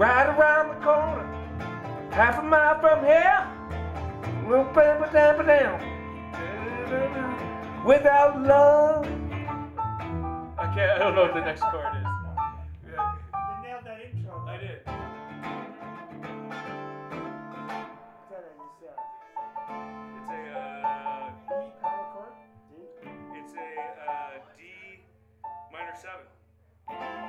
right around the corner, half a mile from here. Without love. I can't, I don't know what the next chord is. You nailed that intro. I did. It's a, uh, it's a uh, D minor 7.